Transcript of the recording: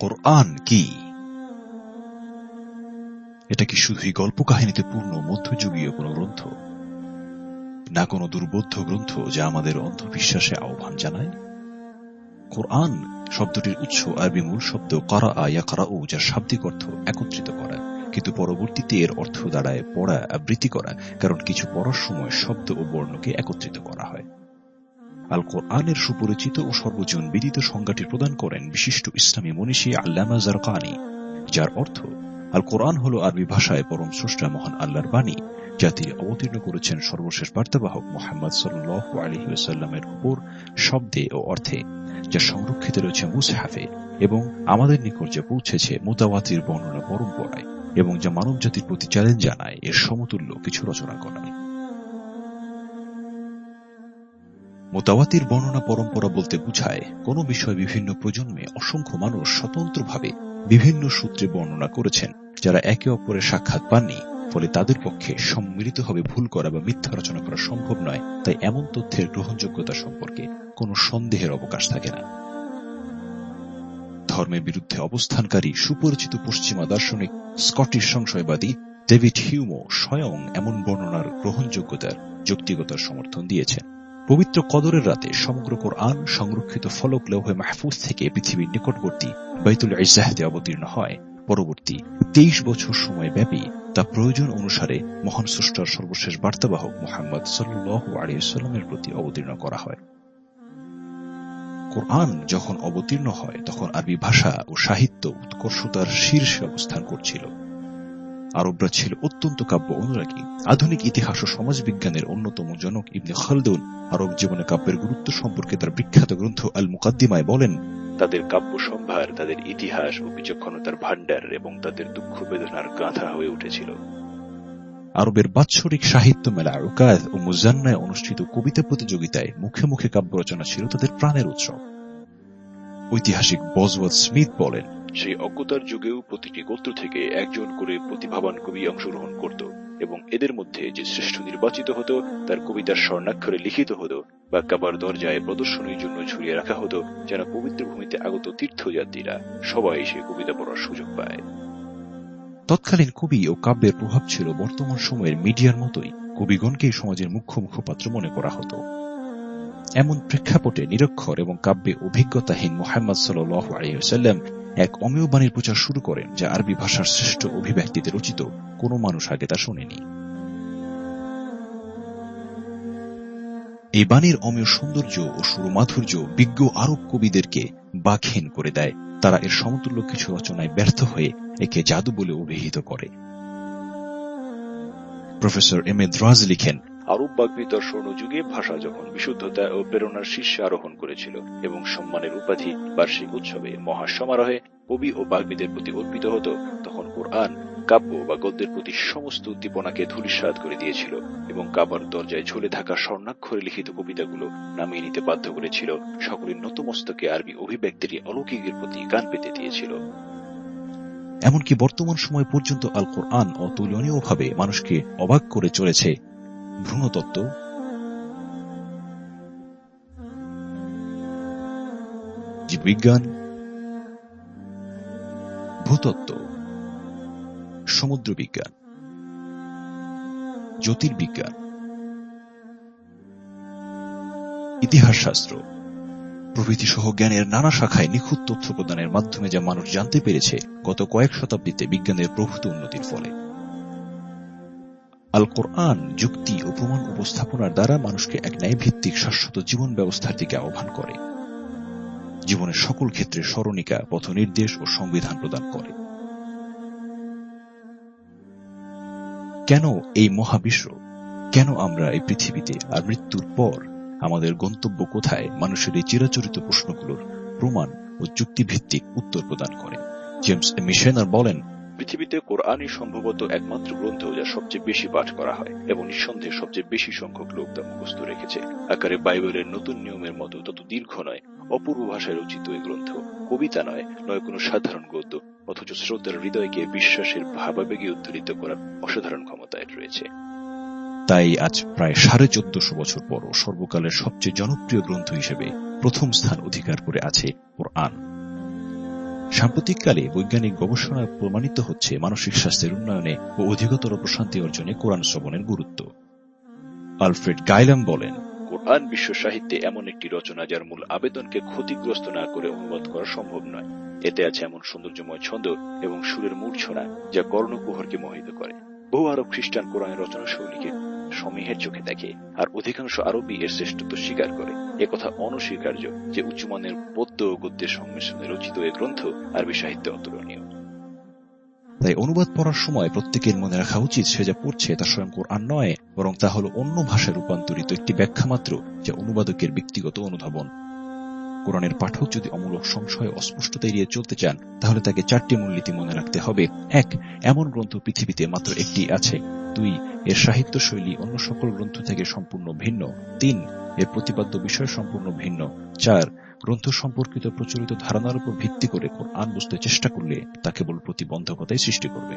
কোরআন কি? এটা কি শুধুই গল্প কাহিনীতে পূর্ণ মধ্যযুগীয় কোনো গ্রন্থ? না কোনো দুর্বোধ্য গ্রন্থ যা আমাদের অন্ধবিশ্বাসে আহ্বান জানায়? কোরআন শব্দটির উৎস আরবি মূল শব্দ করা আয়া করা ও যার শাব্দিক অর্থ একত্রিত করা। কিন্তু পরবর্তীতে এর অর্থ দাঁড়ায় পড়া আবৃত্তি করা, কারণ কিছু পড়ার সময় শব্দ ও বর্ণকে একত্রিত করা হয়। আল কোরআনের সুপরিচিত ও সর্বজন বিদিত সংজ্ঞাটি প্রদান করেন বিশিষ্ট ইসলামী মনীষী আল্লামা জারকানি, যার অর্থ আল কোরআন হল আরবি ভাষায় পরম স্রষ্টা মহান আল্লাহর বাণী, যা তিনি অবতীর্ণ করেছেন সর্বশেষ বার্তাবাহক মোহাম্মদ সাল্লাহ আলহিউসাল্লামের উপর শব্দে ও অর্থে, যা সংরক্ষিত রয়েছে মুসহাফে এবং আমাদের নিকট যা পৌঁছেছে মোতাওয়াতির বর্ণনা পরম্পরায়। এবং যা মানব জাতির প্রতি চ্যালেঞ্জ জানায়, এর সমতুল্য কিছু রচনা করায় মোতাওয়াতির বর্ণনা পরম্পরা বলতে বুঝায়, কোন বিষয় বিভিন্ন প্রজন্মে অসংখ্য মানুষ স্বতন্ত্রভাবে বিভিন্ন সূত্রে বর্ণনা করেছেন, যারা একে অপরের সাক্ষাৎ পাননি, ফলে তাদের পক্ষে সম্মিলিতভাবে ভুল করা বা মিথ্যা রচনা করা সম্ভব নয়, তাই এমন তথ্যের গ্রহণযোগ্যতা সম্পর্কে কোনো সন্দেহের অবকাশ থাকে না। ধর্মের বিরুদ্ধে অবস্থানকারী, সুপরিচিত পশ্চিমা দার্শনিক, স্কটিশ সংশয়বাদী ডেভিড হিউমো স্বয়ং এমন বর্ণনার গ্রহণযোগ্যতার যুক্তিগতার সমর্থন দিয়েছেন। পবিত্র কদরের রাতে সমগ্র কোরআন সংরক্ষিত ফলক লৌহে মাহফুজ থেকে পৃথিবীর নিকটবর্তী বাইতুল ইজাহাদে অবতীর্ণ হয়। পরবর্তী তেইশ বছর সময় ব্যাপী তা প্রয়োজন অনুসারে মহান স্রষ্টার সর্বশেষ বার্তাবাহক মোহাম্মদ সাল্লু আলিয়াল্লামের প্রতি অবতীর্ণ করা হয়। কোরআন যখন অবতীর্ণ হয়, তখন আরবি ভাষা ও সাহিত্য উৎকর্ষতার শীর্ষে অবস্থান করছিল। আরবরা ছিল অত্যন্ত কাব্য অনুরাগী। আধুনিক ইতিহাস ও সমাজবিজ্ঞানের অন্যতম জনক ইবনে খালদুন আরব জীবনে কাব্যের গুরুত্ব সম্পর্কে তার বিখ্যাত গ্রন্থ আল মুকাদ্দিমায় বলেন, তাদের কাব্য সম্ভার, তাদের ইতিহাস ও বিচক্ষণতার ভাণ্ডার এবং তাদের দুঃখ বেদনার গাঁথা হয়ে উঠেছিল। আরবের বাৎসরিক সাহিত্য মেলা উকাদ ও মুজান্নায় অনুষ্ঠিত কবিতা প্রতিযোগিতায় মুখে মুখে কাব্য রচনা ছিল তাদের প্রাণের উৎসব। ঐতিহাসিক বজওয়াদ স্মিথ বলেন সেই অজ্ঞতার যুগেও প্রতিটি গোত্র থেকে একজন করে প্রতিভাবান কবি অংশগ্রহণ করত এবং এদের মধ্যে যে শ্রেষ্ঠ নির্বাচিত হতো, তার কবিতার স্বর্ণাক্ষরে লিখিত হতো বা কাবার দরজায় প্রদর্শনীর জন্য ঝুলিয়ে রাখা হতো, যেন পবিত্র ভূমিতে আগত তীর্থযাত্রীরা সবাই সে কবিতা পড়ার সুযোগ পায়। তৎকালীন কবি ও কাব্যের প্রভাব ছিল বর্তমান সময়ের মিডিয়ার মতোই। কবিগণকেই সমাজের মুখ্য মুখপাত্র মনে করা হতো। এমন প্রেক্ষাপটে নিরক্ষর এবং কাব্যে অভিজ্ঞতাহীন মোহাম্মদ সাল্লাহ আলিয়াল্লাম এক অমেয় বাণীর প্রচার শুরু করেন, যা আরবি ভাষার শ্রেষ্ঠ অভিব্যক্তিতে রচিত, কোনো মানুষ আগে তা শোনেনি। এই বাণীর অমেয় সৌন্দর্য ও সুরমাধুর্য বিজ্ঞ আরব কবিদেরকে বাঘহীন করে দেয়। তারা এর সমতুল্য কিছু রচনায় ব্যর্থ হয়ে একে জাদু বলে অভিহিত করে। প্রফেসর এম এ দ্রাজ লিখেন আরব বাগ্মিতর স্বর্ণযুগে ভাষা যখন বিশুদ্ধতা ও প্রেরণার শীর্ষে আরোহণ করেছিল এবং সম্মানের উপাধি বার্ষিক উৎসবে মহাসমারোহে কবি ও বাগ্মীদের প্রতি অর্পিত হতো, তখন কোরআন কাব্য বা গদ্যের প্রতি সমস্ত উদ্দীপনাকে ধূলিসাৎ করে দিয়েছিল এবং কাবার দরজায় ঝুলে থাকা স্বর্ণাক্ষরে লিখিত কবিতাগুলো নামিয়ে নিতে বাধ্য করেছিল। সকলের নতমস্তকে আরবি অভিব্যক্তির অলৌকিকের প্রতি গান পেতে দিয়েছিল। এমনকি বর্তমান সময় পর্যন্ত আল কোরআন অতুলনীয়ভাবে মানুষকে অবাক করে চলেছে। ভ্রূণতত্ত্ব জীববিজ্ঞান। ভূতত্ত্ব। সমুদ্র বিজ্ঞান জ্যোতির্বিজ্ঞান ইতিহাস শাস্ত্র প্রভৃতি সহ জ্ঞানের নানা শাখায় নিখুঁত তথ্য প্রদানের মাধ্যমে যা মানুষ জানতে পেরেছে গত কয়েক শতাব্দীতে বিজ্ঞানের প্রভূত উন্নতির ফলে। আল কোরআন যুক্তি ও প্রমাণ উপস্থাপনার দ্বারা মানুষকে এক ন্যায়ভিত্তিক শাশ্বত জীবন ব্যবস্থার দিকে আহ্বান করে। জীবনের সকল ক্ষেত্রে স্মরণিকা, পথনির্দেশ ও সংবিধান প্রদান করে। কেন এই মহাবিশ্ব? কেন আমরা এই পৃথিবীতে? আর মৃত্যুর পর আমাদের গন্তব্য কোথায়? মানুষের এই চিরাচরিত প্রশ্নগুলোর প্রমাণ ও যুক্তিভিত্তিক উত্তর প্রদান করে। জেমস মিশেনার বলেন, পৃথিবীতে কোরআনই সম্ভবত একমাত্র গ্রন্থ যা সবচেয়ে বেশি পাঠ করা হয় এবং নিঃসন্দেহে সবচেয়ে বেশি সংখ্যক লোক তা মুখস্থ রেখেছে। আকারে বাইবেলের নতুন নিয়মের মতো তত দীর্ঘ নয়, অপূর্ব ভাষায় রচিত এই গ্রন্থ কবিতা নয় নয় কোনো সাধারণ গদ্য। অথচ শ্রোতার হৃদয়কে বিশ্বাসের ভাবাবেগে উদ্ধৃত করার অসাধারণ ক্ষমতায় রয়েছে। তাই আজ প্রায় সাড়ে চোদ্দশো বছর পরও সর্বকালের সবচেয়ে জনপ্রিয় গ্রন্থ হিসেবে প্রথম স্থান অধিকার করে আছে কোরআন। সাম্প্রতিককালে বৈজ্ঞানিক গবেষণায় প্রমাণিত হচ্ছে মানসিক স্বাস্থ্যের উন্নয়নে ও অধিকতর প্রশান্তি অর্জনে কোরআন শ্রবণের গুরুত্ব। আলফ্রেড গাইলাম বলেন কোরআন বিশ্ব সাহিত্যে এমন একটি রচনা যার মূল আবেদনকে ক্ষতিগ্রস্ত না করে অনুবাদ করা সম্ভব নয়। এতে আছে এমন সৌন্দর্যময় ছন্দ এবং সুরের মূর্ছনা যা কর্ণকুহরকে মোহিত করে। বহু আরব খ্রিস্টান কোরআনের রচনা শৈলীকে সমীহের চোখে দেখে আর অধিকাংশ আরবই এর শ্রেষ্ঠত্ব স্বীকার করে। একথা অনস্বীকার্য যে উচ্চমানের পদ্য ও গদ্যের সংমিশ্রণে রচিত এ গ্রন্থ আরবি সাহিত্যে অতুলনীয়। তাই অনুবাদ পড়ার সময় প্রত্যেকের মনে রাখা উচিত সে যা পড়ছে তা স্বয়ং কোরআন নয়, বরং তা হল অন্য ভাষায় রূপান্তরিত একটি ব্যাখ্যা মাত্র, যা অনুবাদকের ব্যক্তিগত অনুধাবন। কোরআনের পাঠক যদি অমূলক সংশয় অস্পষ্টতা এড়িয়ে চলতে চান, তাহলে তাকে চারটি মূলনীতি মনে রাখতে হবে। এক, এমন গ্রন্থ পৃথিবীতে মাত্র একটি আছে। দুই, এর সাহিত্য শৈলী অন্য সকল গ্রন্থ থেকে সম্পূর্ণ ভিন্ন। তিন, এর প্রতিপাদ্য বিষয় সম্পূর্ণ ভিন্ন। চার গ্রন্থ সম্পর্কিত প্রচলিত ধারণার উপর ভিত্তি করে কোরআন বুঝতে চেষ্টা করলে তা কেবল প্রতিবন্ধকতাই সৃষ্টি করবে।